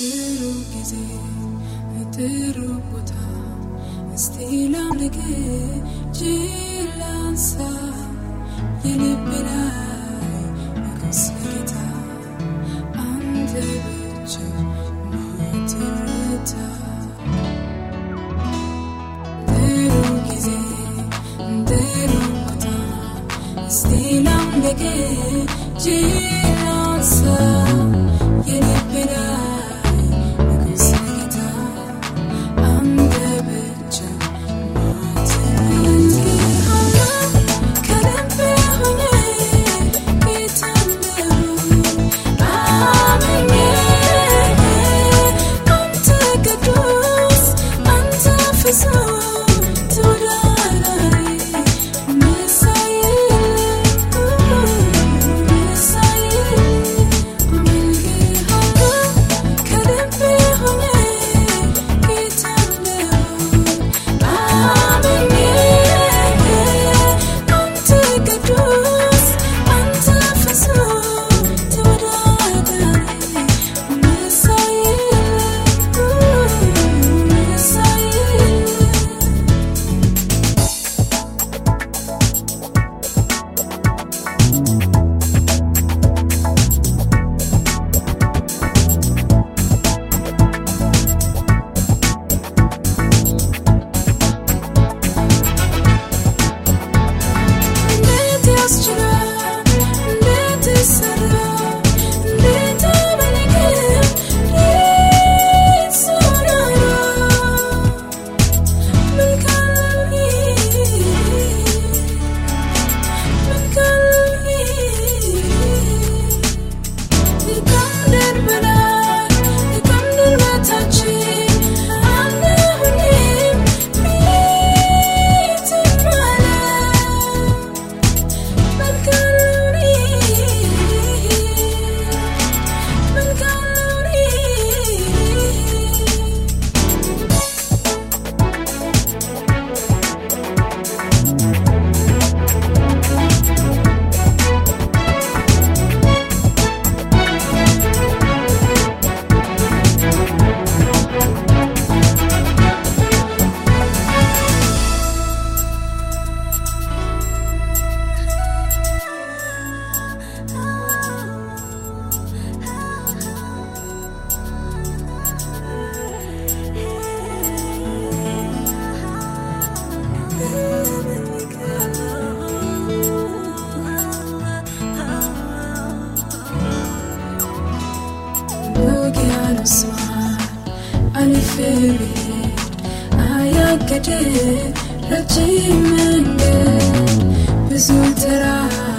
quiero que te etero bota stila meke jilansa yeni bilay akasita ande bichu matirata dero gize dero bota stila meke jilansa Aliferi Ayak gece Raci mende Bizu terar